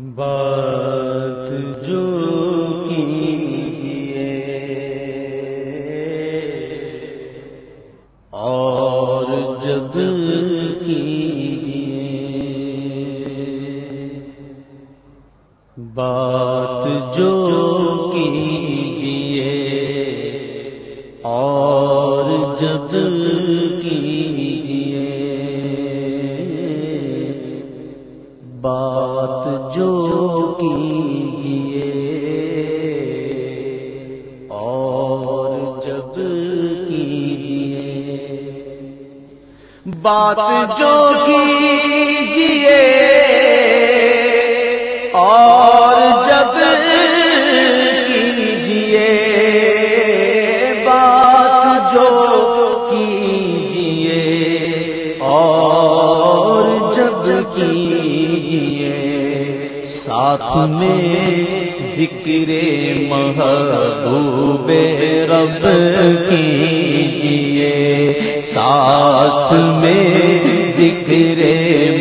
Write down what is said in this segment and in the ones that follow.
بات جو کیجیے بات جو کیجیے۔ اور جب کیجیے۔ بات جو کیجیے۔ اور جب کیجیے۔ ساتھ میں ذکر محبوب رب کیجیے۔ ساتھ میں ذکر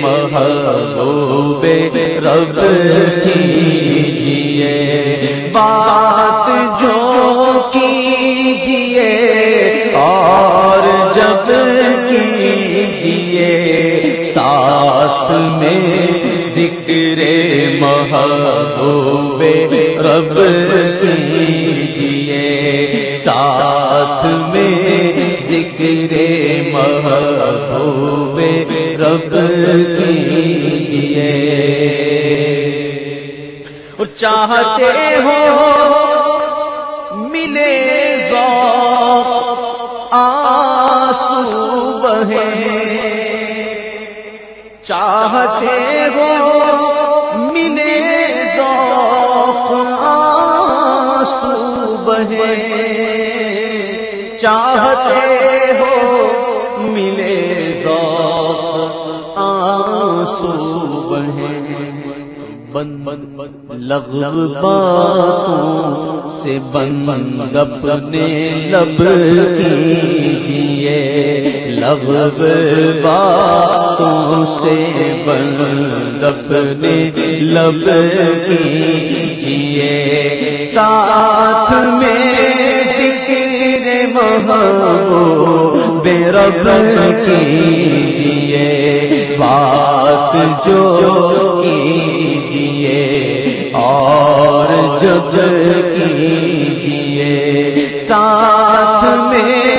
محبوب رب کیجیے۔ بات جو کیجیے اور جب کیجیے۔ ساتھ میں ذکر محبوب رب کیجیے ساتھ میں ذکر محبوب رب کیجیے چاہتے ہو ملے ذوق آسو بہے۔ چاہتے ہو ملے ذوق بہے۔ چاہتے ہو ملے ذوق آسو بہے۔ بند لغو باتوں سے بند اپنے لب کیجیے۔ لغو باتوں سے بند اپنے لب کیجیے۔ ساتھ میں ذکر محبوب رب کیجیے۔ بات جو کیجیے اور جب کیجیے۔ ساتھ میں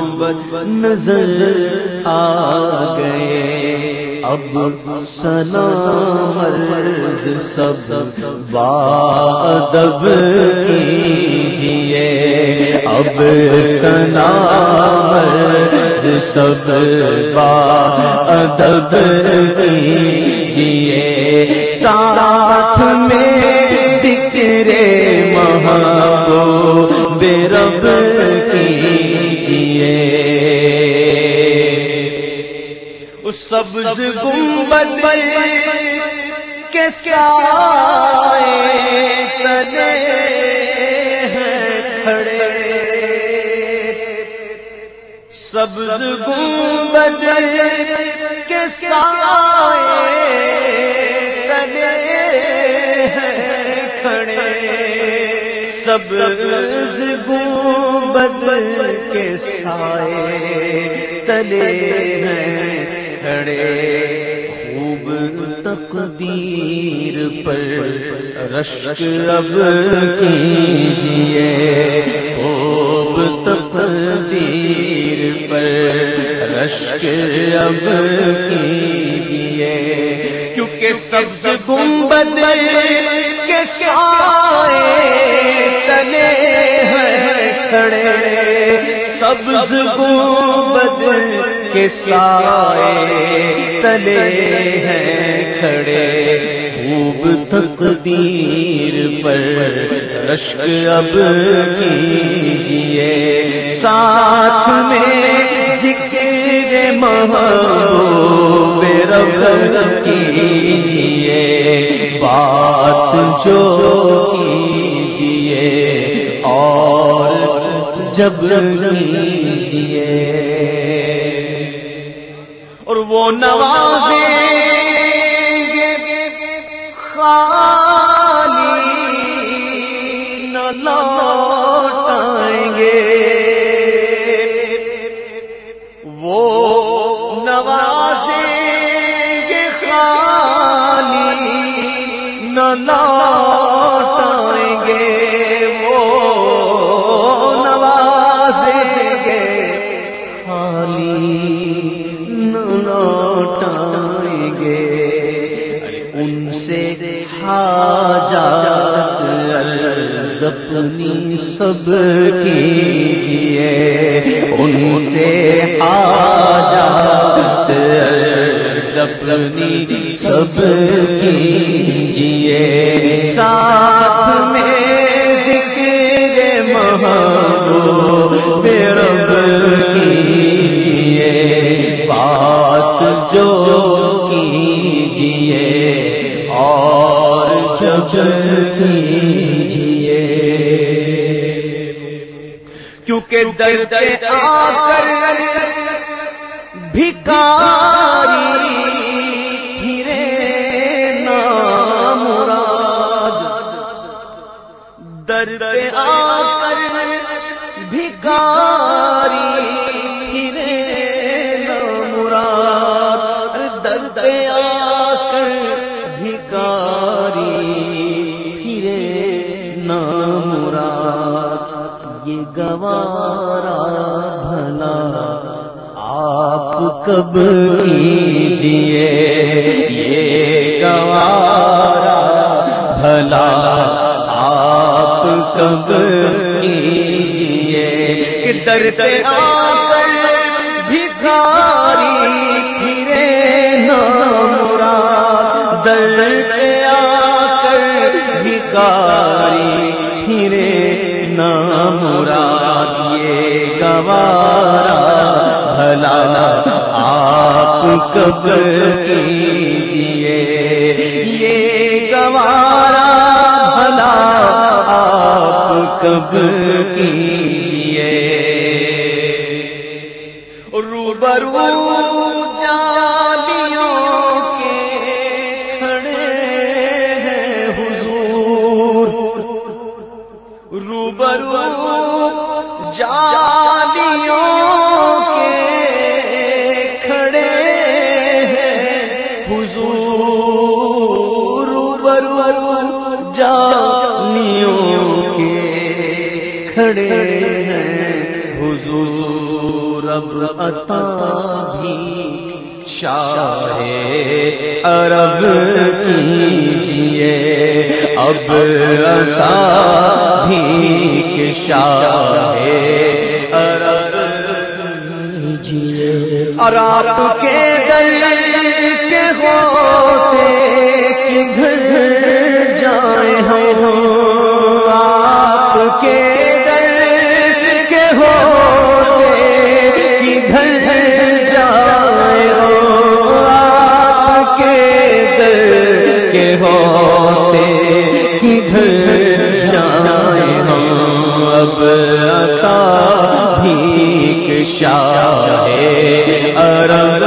بد نظر آ گئے۔ اب سنا مرض سب بادب کیجیے اب سنا مرض سب بادب کیجیے ساتھ میں ذکر سبز گنبد کے سائے تلے ہیں کھڑے۔ سبز گنبد کے سائے تلے ہیں کھڑے۔ سبز گنبد کے سائے تلے ہیں کھڑے خوب تقدیر پر رشک اب کیجیے خوب تقدیر پر رشک اب کیجیے کیونکہ سبز گنبد کے سائے تلے ہیں کھڑے۔ سبز گنبد کے سائے تلے ہیں کھڑے، خوب تقدیر پر رشک اب کیجیے ساتھ میں ذکر محبوب رب کیجیے بات جو کیجیے جب کیجیے اور وہ نوازیں گے خالی نہ لوٹائیں گے۔ وہ نوازیں گے خالی نہ اپنی سب کیجیے ان سے آجات اپنی سب کیجیے۔ ساتھ میں ذکر محبوب رب کیونکہ در آ کر بھکار آپ کب کیجیے؟ یہ گوارا بھلا آپ کب کیجیے؟ کہ درد آ کب کیجیے یہ گوارا بھلا آپ کب کیجیے روبرو روبرو جالیوں کے کھڑے ہیں حضور اب عطا بھی شاہ عرب کیجیے، اب عطا بھی شاہ عرب کیجیے۔ اور آپ کے گل کے ہوتے کدھر عطا بھیک شاہ عرب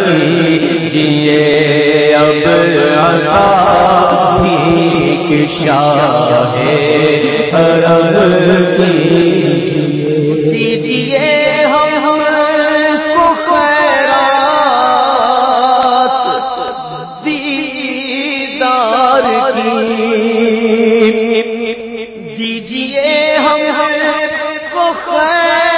کی جیے اب عطا بھیک شاہ عرب کی دیجیے ہم کو خیرات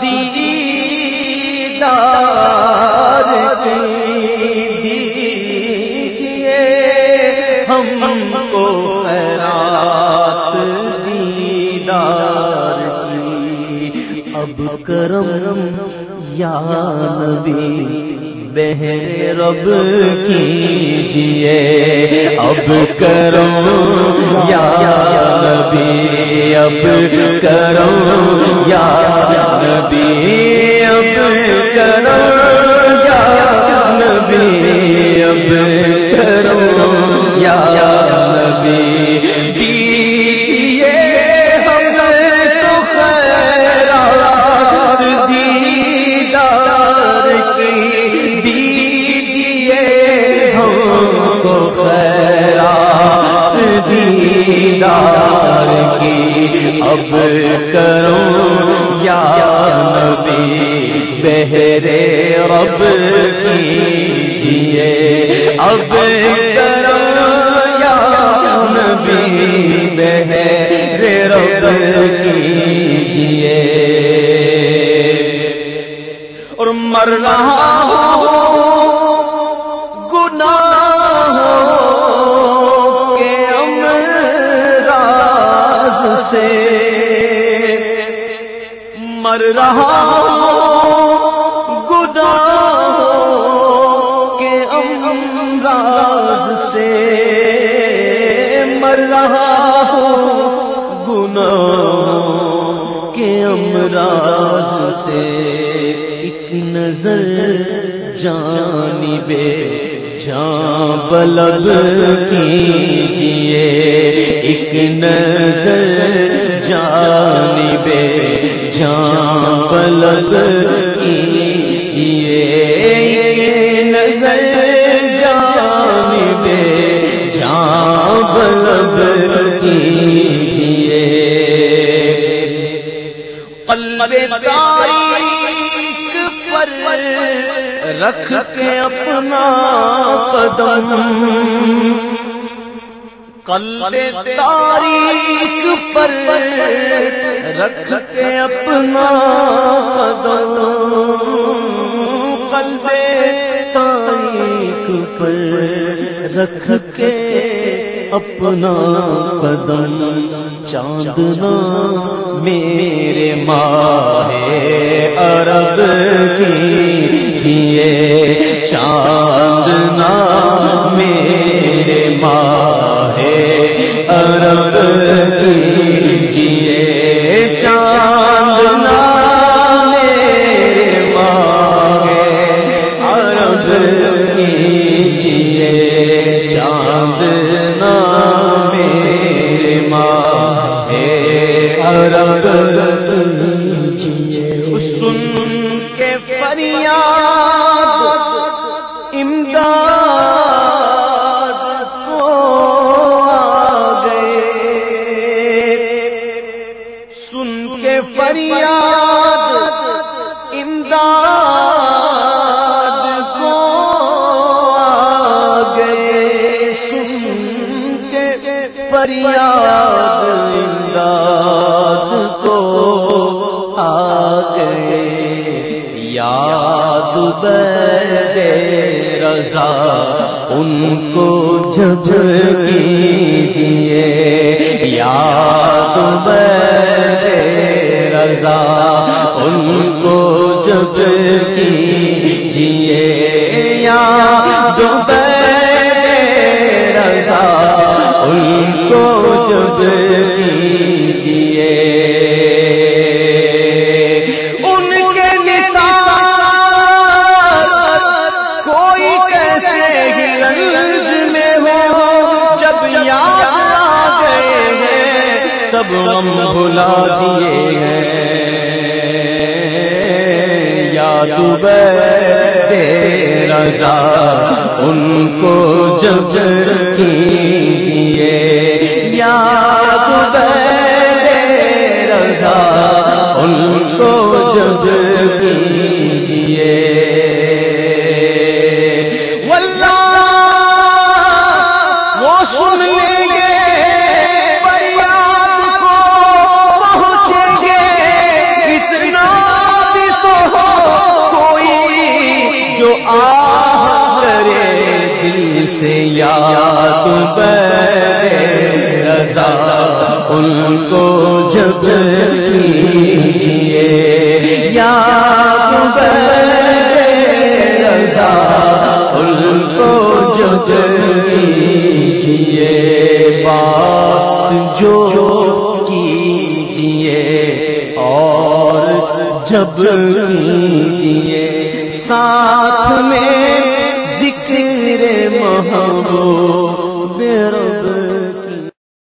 دیدار کی دیجیے، ہم کو خیرات دیدار اب کرم یا نبی رب کیجیے اب کرو یا نبی، اب کرو یا نبی، اب کرو یا نبی، اب کرو یا نبی۔ اب کروں یا نبی بہرے رب کیجیے۔ اب کروں یا نبی بہرے رب کیجیے۔ اور مر رہا رہا گدا کے امراض سے مر رہا گنا کے امراض سے ایک نظر جانی بے جان بلب کیجیے ایک نظر جانی بے جان بلب کیجیے نظر جان بے جان بلب کیجیے قلب تاریخ پر رکھ کے اپنا قدم۔ قلب تاریخ پر رکھ کے اپنا قلب تاریخ پر رکھ کے اپنا قدم چاندنا میرے ماہ عرب کی جیے۔ فریاد امداد کو گئے سن کے فریاد، امداد کو گئے سن کے فریاد، امداد کو آ گئے یاد بے رضا، ان کو جب کیجیے۔ یاد بے رضا، ان کو جب کیجیے۔ یاد بے رضا، ان کو جب بھلا دیے ہیں یاد بے رضا ان کو جب کی کو جب کیجیے۔ یا کو جب کیجیے بات جو کیجیے اور جب کیجیے ساتھ میں ذکر محبوب